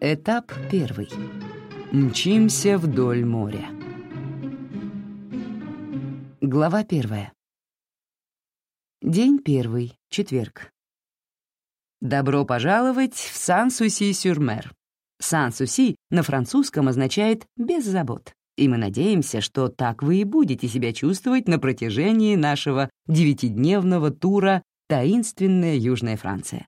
Этап первый. Мчимся вдоль моря. Глава первая. День первый, четверг. Добро пожаловать в Сан-Суси-Сюрмер. Сан-Суси на французском означает «без забот», и мы надеемся, что так вы и будете себя чувствовать на протяжении нашего девятидневного тура «Таинственная Южная Франция».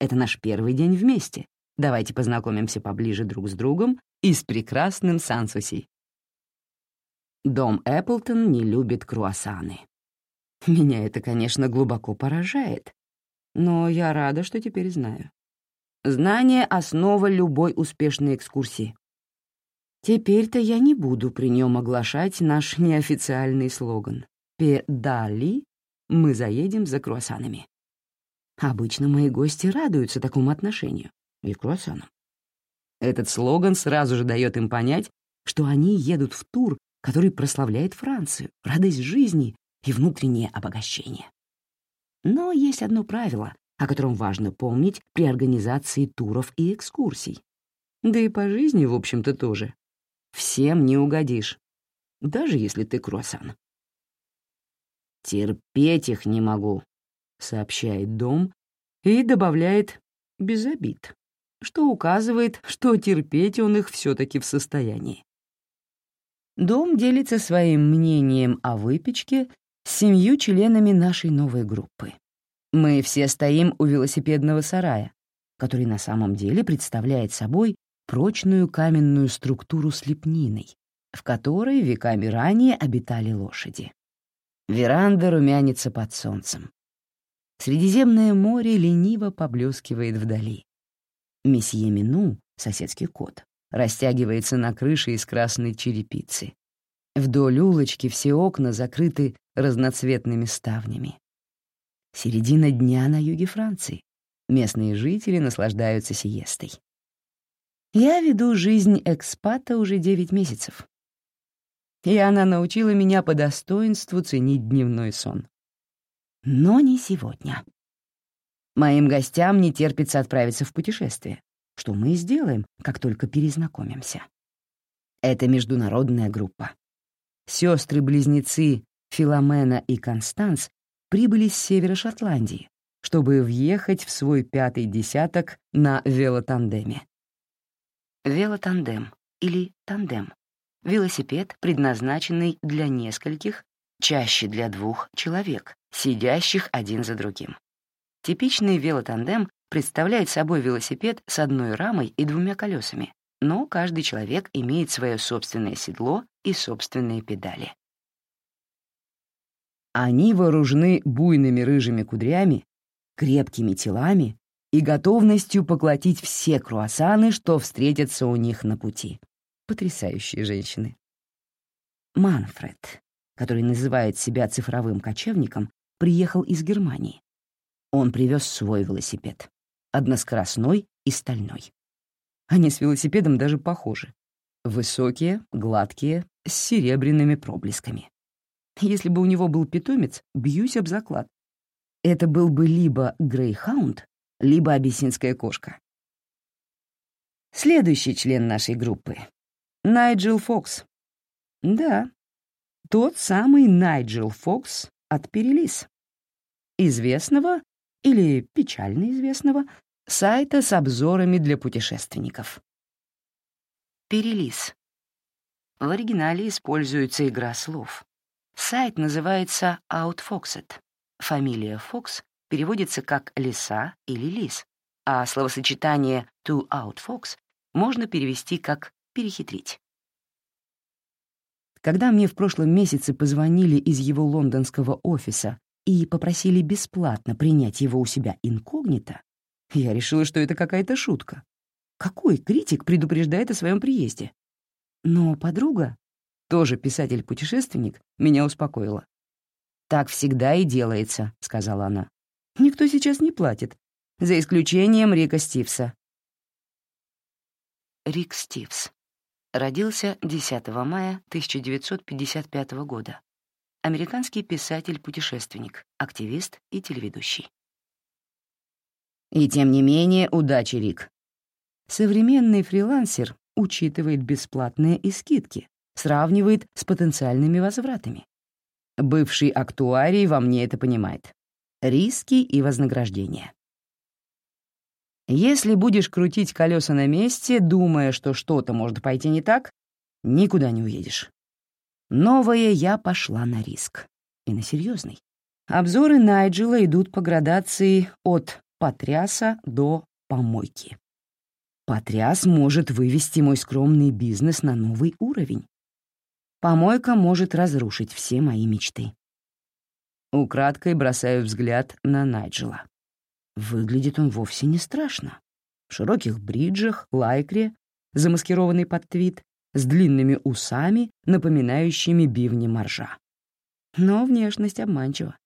Это наш первый день вместе. Давайте познакомимся поближе друг с другом и с прекрасным Сан-Суси. Дом Эпплтон не любит круассаны. Меня это, конечно, глубоко поражает, но я рада, что теперь знаю. Знание — основа любой успешной экскурсии. Теперь-то я не буду при нем оглашать наш неофициальный слоган «Педали мы заедем за круассанами». Обычно мои гости радуются такому отношению и круассанам. Этот слоган сразу же дает им понять, что они едут в тур, который прославляет Францию, радость жизни и внутреннее обогащение. Но есть одно правило, о котором важно помнить при организации туров и экскурсий. Да и по жизни, в общем-то, тоже. Всем не угодишь, даже если ты круассан. «Терпеть их не могу», — сообщает дом и добавляет «без обид», что указывает, что терпеть он их все таки в состоянии. Дом делится своим мнением о выпечке с семью членами нашей новой группы. Мы все стоим у велосипедного сарая, который на самом деле представляет собой прочную каменную структуру с лепниной, в которой веками ранее обитали лошади. Веранда румянится под солнцем. Средиземное море лениво поблескивает вдали. Месье Мину, соседский кот, растягивается на крыше из красной черепицы. Вдоль улочки все окна закрыты разноцветными ставнями. Середина дня на юге Франции. Местные жители наслаждаются сиестой. Я веду жизнь экспата уже 9 месяцев. И она научила меня по достоинству ценить дневной сон. Но не сегодня. Моим гостям не терпится отправиться в путешествие, что мы сделаем, как только перезнакомимся. Это международная группа. Сестры-близнецы Филомена и Констанс прибыли с севера Шотландии, чтобы въехать в свой пятый десяток на велотандеме. Велотандем или тандем — велосипед, предназначенный для нескольких, чаще для двух человек, сидящих один за другим. Типичный велотандем представляет собой велосипед с одной рамой и двумя колесами, но каждый человек имеет свое собственное седло и собственные педали. Они вооружены буйными рыжими кудрями, крепкими телами и готовностью поглотить все круассаны, что встретятся у них на пути. Потрясающие женщины. Манфред, который называет себя цифровым кочевником, приехал из Германии. Он привез свой велосипед. Односкоростной и стальной. Они с велосипедом даже похожи. Высокие, гладкие, с серебряными проблесками. Если бы у него был питомец, бьюсь об заклад. Это был бы либо грейхаунд, либо абиссинская кошка. Следующий член нашей группы — Найджел Фокс. Да, тот самый Найджел Фокс от Перелис. Известного или печально известного сайта с обзорами для путешественников. Перелиз. В оригинале используется игра слов. Сайт называется Outfoxed. Фамилия Фокс переводится как «лиса» или «лис», а словосочетание «to outfox» можно перевести как «перехитрить». Когда мне в прошлом месяце позвонили из его лондонского офиса и попросили бесплатно принять его у себя инкогнито, я решила, что это какая-то шутка. Какой критик предупреждает о своем приезде? Но подруга, тоже писатель-путешественник, меня успокоила. «Так всегда и делается», — сказала она. «Никто сейчас не платит, за исключением Рика Стивса». Рик Стивс. Родился 10 мая 1955 года американский писатель-путешественник, активист и телеведущий. И тем не менее, удачи, Рик. современный фрилансер учитывает бесплатные и скидки, сравнивает с потенциальными возвратами. Бывший актуарий во мне это понимает. Риски и вознаграждения. Если будешь крутить колеса на месте, думая, что что-то может пойти не так, никуда не уедешь. Новое я пошла на риск. И на серьезный. Обзоры Найджела идут по градации от потряса до помойки. Потряс может вывести мой скромный бизнес на новый уровень. Помойка может разрушить все мои мечты. Украдкой бросаю взгляд на Найджела. Выглядит он вовсе не страшно. В широких бриджах, лайкре, замаскированный под твит, с длинными усами, напоминающими бивни моржа. Но внешность обманчива.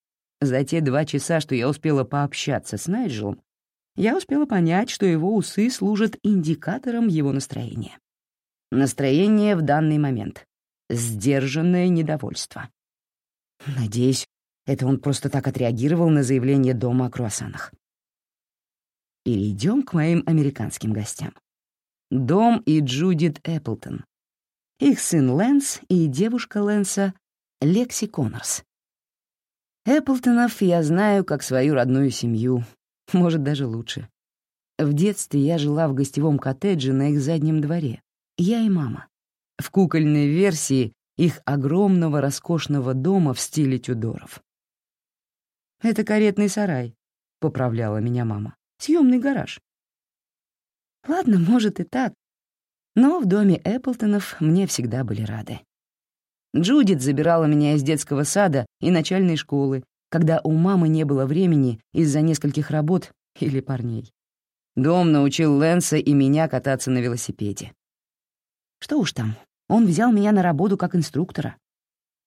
За те два часа, что я успела пообщаться с Найджелом, я успела понять, что его усы служат индикатором его настроения. Настроение в данный момент — сдержанное недовольство. Надеюсь, это он просто так отреагировал на заявление дома о круассанах. Перейдем к моим американским гостям. Дом и Джудит Эпплтон. Их сын Лэнс и девушка Лэнса Лекси Коннорс. Эпплтонов я знаю как свою родную семью, может, даже лучше. В детстве я жила в гостевом коттедже на их заднем дворе, я и мама. В кукольной версии их огромного роскошного дома в стиле Тюдоров. «Это каретный сарай», — поправляла меня мама. «Съемный гараж». Ладно, может и так, но в доме Эпплтонов мне всегда были рады. Джудит забирала меня из детского сада и начальной школы, когда у мамы не было времени из-за нескольких работ или парней. Дом научил Лэнса и меня кататься на велосипеде. Что уж там, он взял меня на работу как инструктора.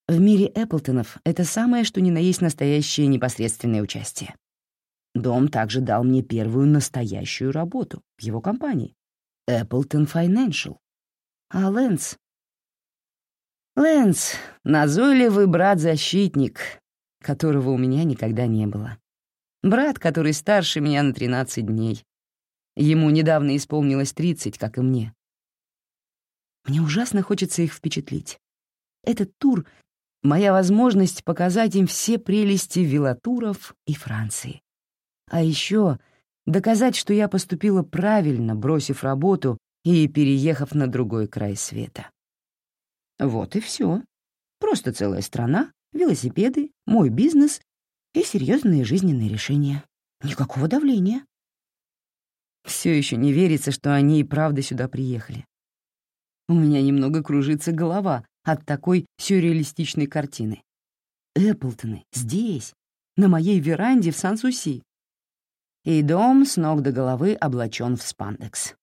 В мире Эпплтонов это самое, что ни на есть настоящее непосредственное участие. Дом также дал мне первую настоящую работу в его компании — Appleton Financial. А Лэнс... Лэнс — назойливый брат-защитник, которого у меня никогда не было. Брат, который старше меня на 13 дней. Ему недавно исполнилось 30, как и мне. Мне ужасно хочется их впечатлить. Этот тур — моя возможность показать им все прелести велотуров и Франции. А еще доказать, что я поступила правильно, бросив работу и переехав на другой край света. Вот и все. Просто целая страна, велосипеды, мой бизнес и серьезные жизненные решения. Никакого давления. Все еще не верится, что они и правда сюда приехали. У меня немного кружится голова от такой сюрреалистичной картины. Эпплтоны здесь, на моей веранде в Сан-Суси. И дом с ног до головы облачен в спандекс.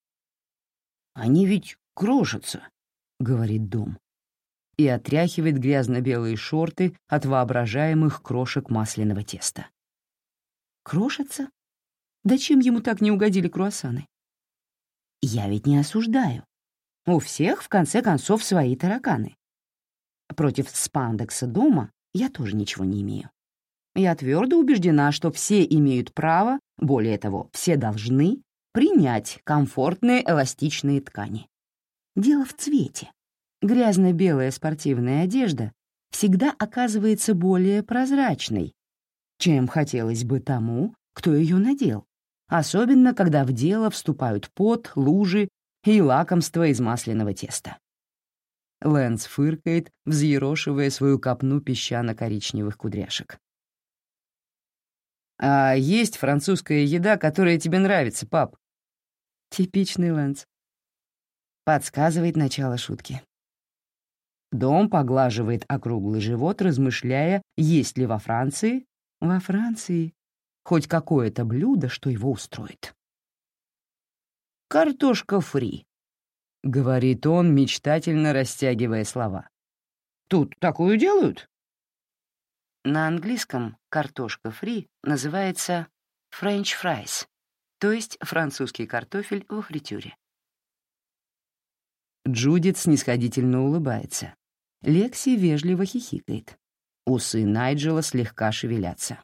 «Они ведь крошатся», — говорит дом и отряхивает грязно-белые шорты от воображаемых крошек масляного теста. Крошится? Да чем ему так не угодили круассаны? Я ведь не осуждаю. У всех, в конце концов, свои тараканы. Против спандекса дома я тоже ничего не имею. Я твердо убеждена, что все имеют право, более того, все должны принять комфортные эластичные ткани. Дело в цвете. Грязно-белая спортивная одежда всегда оказывается более прозрачной, чем хотелось бы тому, кто ее надел, особенно когда в дело вступают пот, лужи и лакомство из масляного теста. Лэнс фыркает, взъерошивая свою копну песчано-коричневых кудряшек. «А есть французская еда, которая тебе нравится, пап?» Типичный Лэнс. Подсказывает начало шутки. Дом поглаживает округлый живот, размышляя, есть ли во Франции, во Франции, хоть какое-то блюдо, что его устроит. «Картошка фри», — говорит он, мечтательно растягивая слова. «Тут такую делают?» На английском картошка фри называется French fries, то есть французский картофель во фритюре. Джудит снисходительно улыбается. Лекси вежливо хихикает. Усы Найджела слегка шевелятся.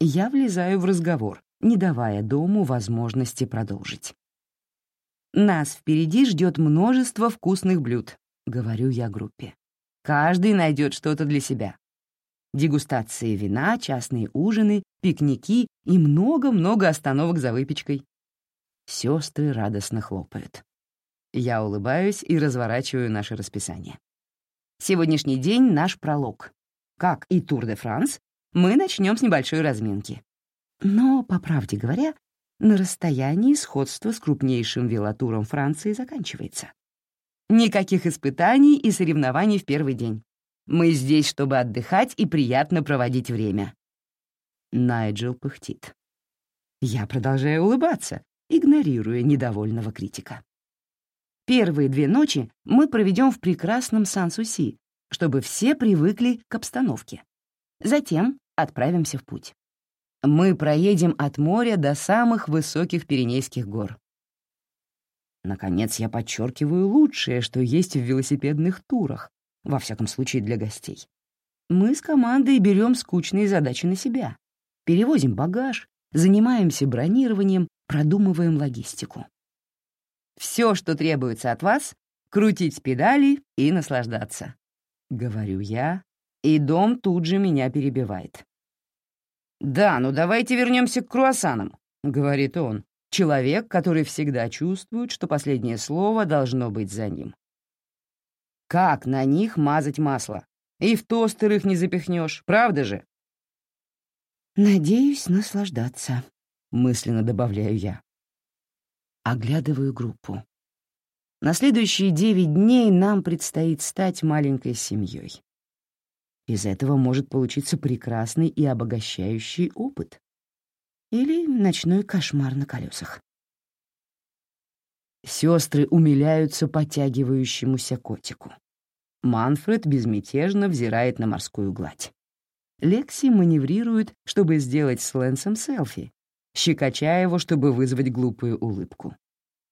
Я влезаю в разговор, не давая дому возможности продолжить. Нас впереди ждет множество вкусных блюд, говорю я группе. Каждый найдет что-то для себя. Дегустации вина, частные ужины, пикники и много-много остановок за выпечкой. Сестры радостно хлопают. Я улыбаюсь и разворачиваю наше расписание. Сегодняшний день — наш пролог. Как и Тур де Франс, мы начнем с небольшой разминки. Но, по правде говоря, на расстоянии сходство с крупнейшим велотуром Франции заканчивается. Никаких испытаний и соревнований в первый день. Мы здесь, чтобы отдыхать и приятно проводить время. Найджел пыхтит. Я продолжаю улыбаться, игнорируя недовольного критика. Первые две ночи мы проведем в прекрасном Сан-Суси, чтобы все привыкли к обстановке. Затем отправимся в путь. Мы проедем от моря до самых высоких Пиренейских гор. Наконец, я подчеркиваю лучшее, что есть в велосипедных турах, во всяком случае для гостей. Мы с командой берем скучные задачи на себя. Перевозим багаж, занимаемся бронированием, продумываем логистику. Все, что требуется от вас — крутить педали и наслаждаться. Говорю я, и дом тут же меня перебивает. «Да, ну давайте вернемся к круассанам», — говорит он, человек, который всегда чувствует, что последнее слово должно быть за ним. Как на них мазать масло? И в тостер их не запихнешь, правда же? «Надеюсь наслаждаться», — мысленно добавляю я. Оглядываю группу. На следующие девять дней нам предстоит стать маленькой семьей. Из этого может получиться прекрасный и обогащающий опыт. Или ночной кошмар на колесах. Сестры умиляются подтягивающемуся котику. Манфред безмятежно взирает на морскую гладь. Лекси маневрирует, чтобы сделать с Лэнсом селфи, щекоча его, чтобы вызвать глупую улыбку.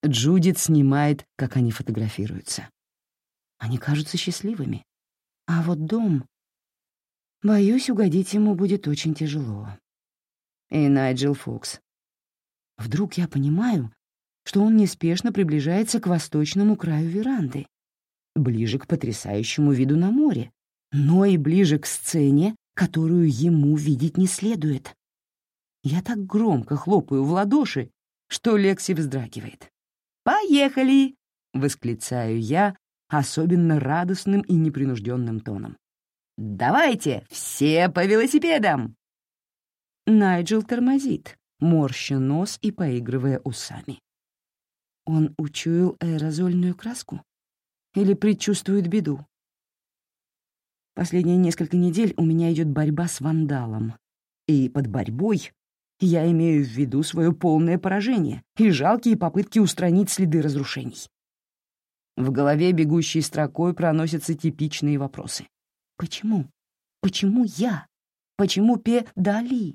Джудит снимает, как они фотографируются. Они кажутся счастливыми. А вот дом... Боюсь, угодить ему будет очень тяжело. И Найджел Фокс. Вдруг я понимаю, что он неспешно приближается к восточному краю веранды, ближе к потрясающему виду на море, но и ближе к сцене, которую ему видеть не следует. Я так громко хлопаю в ладоши, что Лекси вздрагивает. «Поехали!» — восклицаю я особенно радостным и непринужденным тоном. «Давайте, все по велосипедам!» Найджел тормозит, морща нос и поигрывая усами. Он учуял аэрозольную краску? Или предчувствует беду? Последние несколько недель у меня идет борьба с вандалом. И под борьбой я имею в виду свое полное поражение и жалкие попытки устранить следы разрушений. В голове бегущей строкой проносятся типичные вопросы. Почему? Почему я? Почему Пе-Дали?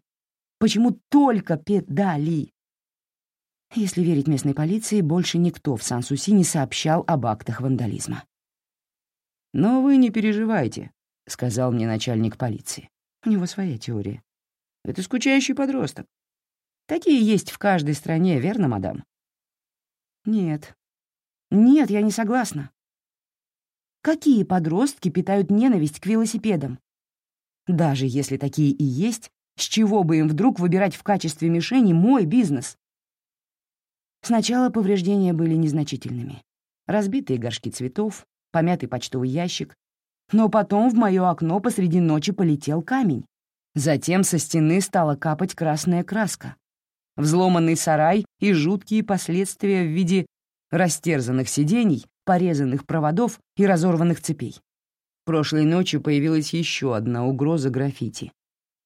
Почему только Пе-Дали? Если верить местной полиции, больше никто в Сан-Суси не сообщал об актах вандализма. «Но вы не переживайте», — сказал мне начальник полиции. У него своя теория. «Это скучающий подросток. Такие есть в каждой стране, верно, мадам?» «Нет. Нет, я не согласна. Какие подростки питают ненависть к велосипедам? Даже если такие и есть, с чего бы им вдруг выбирать в качестве мишени мой бизнес? Сначала повреждения были незначительными. Разбитые горшки цветов, помятый почтовый ящик. Но потом в мое окно посреди ночи полетел камень. Затем со стены стала капать красная краска взломанный сарай и жуткие последствия в виде растерзанных сидений, порезанных проводов и разорванных цепей. Прошлой ночью появилась еще одна угроза граффити.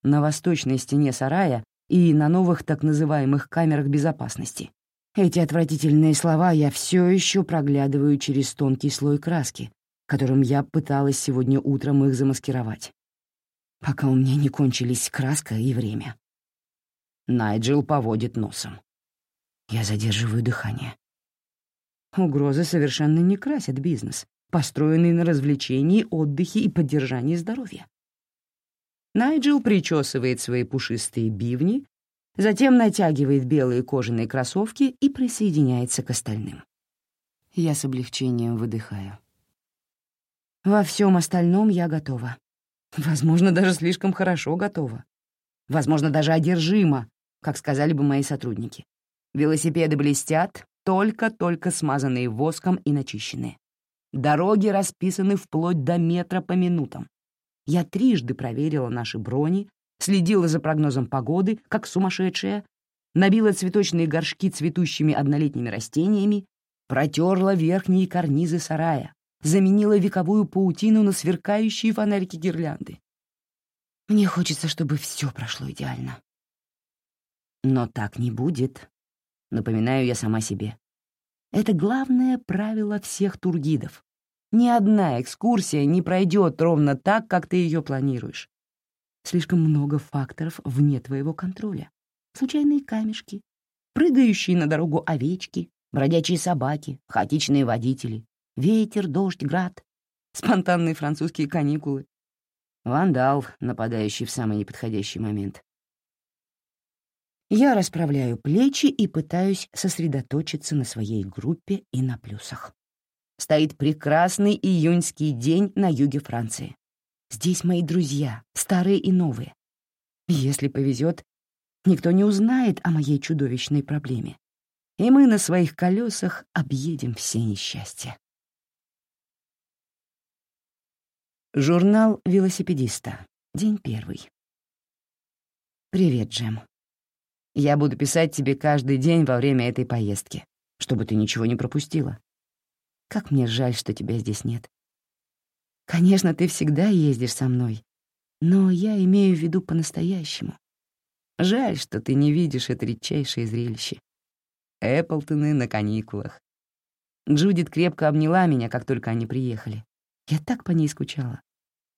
На восточной стене сарая и на новых так называемых камерах безопасности. Эти отвратительные слова я все еще проглядываю через тонкий слой краски, которым я пыталась сегодня утром их замаскировать, пока у меня не кончились краска и время. Найджел поводит носом. Я задерживаю дыхание. Угрозы совершенно не красят бизнес, построенный на развлечении, отдыхе и поддержании здоровья. Найджел причесывает свои пушистые бивни, затем натягивает белые кожаные кроссовки и присоединяется к остальным. Я с облегчением выдыхаю. Во всем остальном я готова. Возможно, даже слишком хорошо готова. Возможно, даже одержима, как сказали бы мои сотрудники. Велосипеды блестят, только-только смазанные воском и начищенные. Дороги расписаны вплоть до метра по минутам. Я трижды проверила наши брони, следила за прогнозом погоды, как сумасшедшая, набила цветочные горшки цветущими однолетними растениями, протерла верхние карнизы сарая, заменила вековую паутину на сверкающие фонарики гирлянды. Мне хочется, чтобы все прошло идеально. Но так не будет, напоминаю я сама себе. Это главное правило всех тургидов. Ни одна экскурсия не пройдет ровно так, как ты ее планируешь. Слишком много факторов вне твоего контроля. Случайные камешки, прыгающие на дорогу овечки, бродячие собаки, хаотичные водители, ветер, дождь, град, спонтанные французские каникулы, вандал, нападающий в самый неподходящий момент. Я расправляю плечи и пытаюсь сосредоточиться на своей группе и на плюсах. Стоит прекрасный июньский день на юге Франции. Здесь мои друзья, старые и новые. Если повезет, никто не узнает о моей чудовищной проблеме. И мы на своих колесах объедем все несчастья. Журнал велосипедиста. День первый. Привет, Джем. Я буду писать тебе каждый день во время этой поездки, чтобы ты ничего не пропустила. Как мне жаль, что тебя здесь нет. Конечно, ты всегда ездишь со мной, но я имею в виду по-настоящему. Жаль, что ты не видишь это редчайшее зрелище. Эпплтоны на каникулах. Джудит крепко обняла меня, как только они приехали. Я так по ней скучала.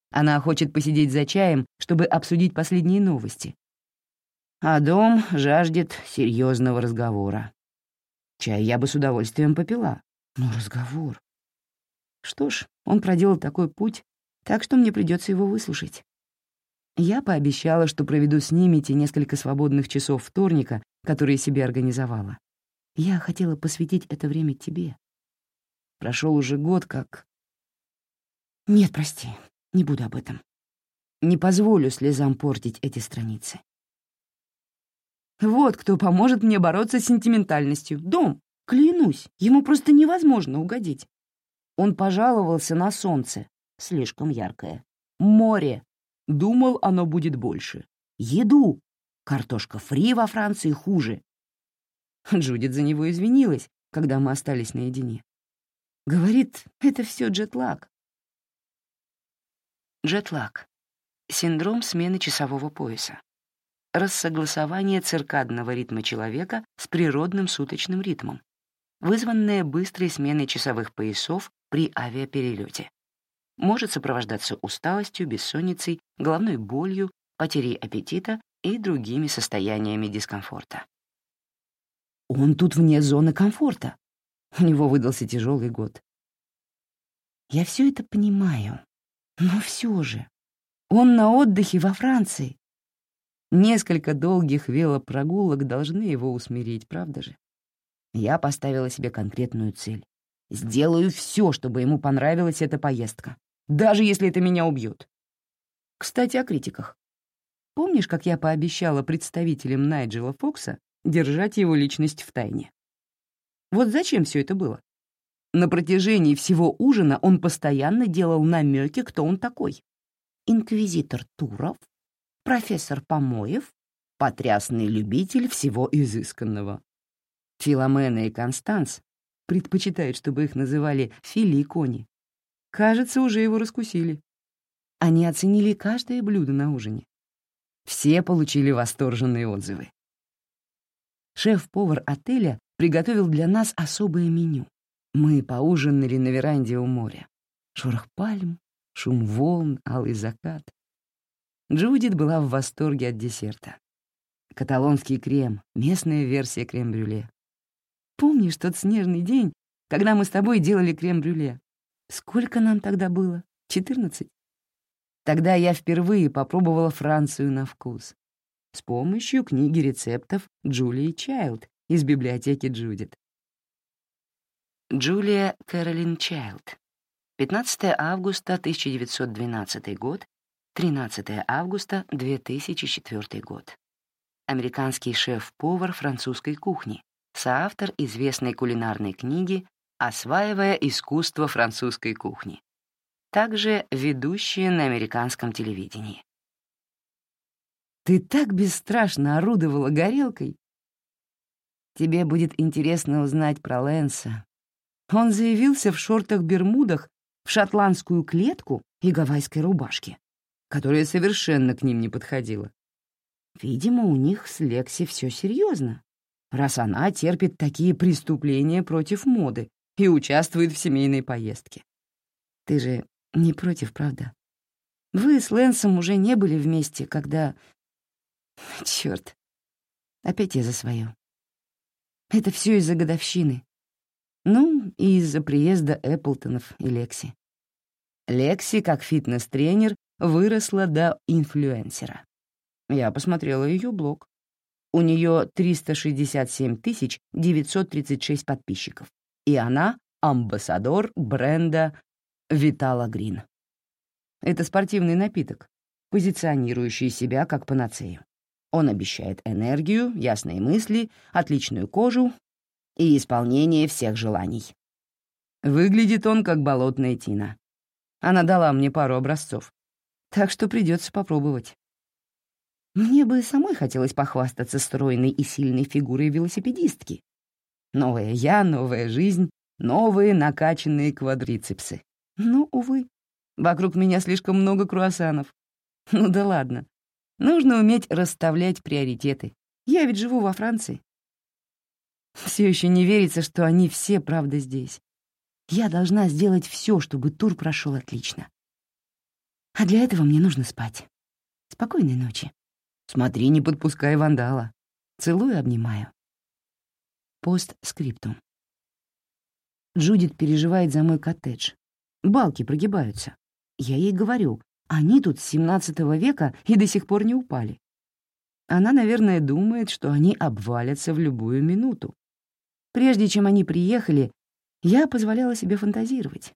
Она хочет посидеть за чаем, чтобы обсудить последние новости. А дом жаждет серьезного разговора. Чай я бы с удовольствием попила, но разговор... Что ж, он проделал такой путь, так что мне придется его выслушать. Я пообещала, что проведу с ними те несколько свободных часов вторника, которые себе организовала. Я хотела посвятить это время тебе. Прошел уже год, как нет, прости, не буду об этом. Не позволю слезам портить эти страницы. Вот кто поможет мне бороться с сентиментальностью. Дом, клянусь, ему просто невозможно угодить. Он пожаловался на солнце, слишком яркое. Море. Думал, оно будет больше. Еду. Картошка фри во Франции хуже. Джудит за него извинилась, когда мы остались наедине. Говорит, это все джетлаг. Джетлаг — синдром смены часового пояса. Рассогласование циркадного ритма человека с природным суточным ритмом, вызванное быстрой сменой часовых поясов при авиаперелете. Может сопровождаться усталостью, бессонницей, головной болью, потерей аппетита и другими состояниями дискомфорта. Он тут вне зоны комфорта. У него выдался тяжелый год. Я все это понимаю, но все же, он на отдыхе во Франции. Несколько долгих велопрогулок должны его усмирить, правда же? Я поставила себе конкретную цель. Сделаю все, чтобы ему понравилась эта поездка, даже если это меня убьет. Кстати, о критиках. Помнишь, как я пообещала представителям Найджела Фокса держать его личность в тайне? Вот зачем все это было? На протяжении всего ужина он постоянно делал намеки, кто он такой. Инквизитор Туров, профессор Помоев, потрясный любитель всего изысканного. Филомена и Констанс предпочитают, чтобы их называли Фили и Кони. Кажется, уже его раскусили. Они оценили каждое блюдо на ужине. Все получили восторженные отзывы. Шеф-повар отеля приготовил для нас особое меню. Мы поужинали на веранде у моря. Шорох пальм, шум волн, алый закат. Джудит была в восторге от десерта. Каталонский крем, местная версия крем-брюле. Помнишь тот снежный день, когда мы с тобой делали крем-брюле? Сколько нам тогда было? Четырнадцать? Тогда я впервые попробовала Францию на вкус. С помощью книги рецептов Джулии Чайлд из библиотеки Джудит. Джулия Кэролин Чайлд. 15 августа 1912 год, 13 августа 2004 год. Американский шеф-повар французской кухни, соавтор известной кулинарной книги «Осваивая искусство французской кухни». Также ведущая на американском телевидении. «Ты так бесстрашно орудовала горелкой!» «Тебе будет интересно узнать про Лэнса. Он заявился в шортах-бермудах, в шотландскую клетку и гавайской рубашке, которая совершенно к ним не подходила. Видимо, у них с Лекси все серьезно, раз она терпит такие преступления против моды и участвует в семейной поездке. Ты же не против, правда? Вы с Лэнсом уже не были вместе, когда... Черт, опять я за свое. Это все из-за годовщины. Ну, и из-за приезда Эпплтонов и Лекси. Лекси, как фитнес-тренер, выросла до инфлюенсера. Я посмотрела ее блог. У нее 367 936 подписчиков, и она — амбассадор бренда Витала Грин. Это спортивный напиток, позиционирующий себя как панацею. Он обещает энергию, ясные мысли, отличную кожу и исполнение всех желаний. Выглядит он как болотная тина. Она дала мне пару образцов, так что придется попробовать. Мне бы самой хотелось похвастаться стройной и сильной фигурой велосипедистки. Новая я, новая жизнь, новые накачанные квадрицепсы. Но, увы, вокруг меня слишком много круассанов. Ну да ладно. Нужно уметь расставлять приоритеты. Я ведь живу во Франции. Все еще не верится, что они все правда здесь. Я должна сделать все, чтобы тур прошел отлично. А для этого мне нужно спать. Спокойной ночи. Смотри, не подпускай вандала. Целую, обнимаю. Постскриптум. Джудит переживает за мой коттедж. Балки прогибаются. Я ей говорю, они тут с 17 века и до сих пор не упали. Она, наверное, думает, что они обвалятся в любую минуту. Прежде чем они приехали, я позволяла себе фантазировать.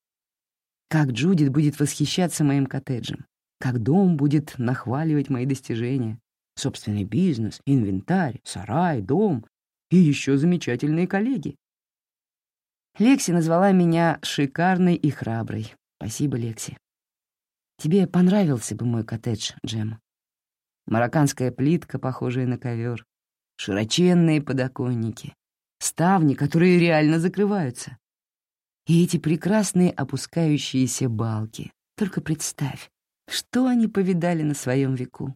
Как Джудит будет восхищаться моим коттеджем, как дом будет нахваливать мои достижения, собственный бизнес, инвентарь, сарай, дом и еще замечательные коллеги. Лекси назвала меня шикарной и храброй. Спасибо, Лекси. Тебе понравился бы мой коттедж, Джем. Марокканская плитка, похожая на ковер, широченные подоконники, ставни, которые реально закрываются. И эти прекрасные опускающиеся балки. Только представь, что они повидали на своем веку.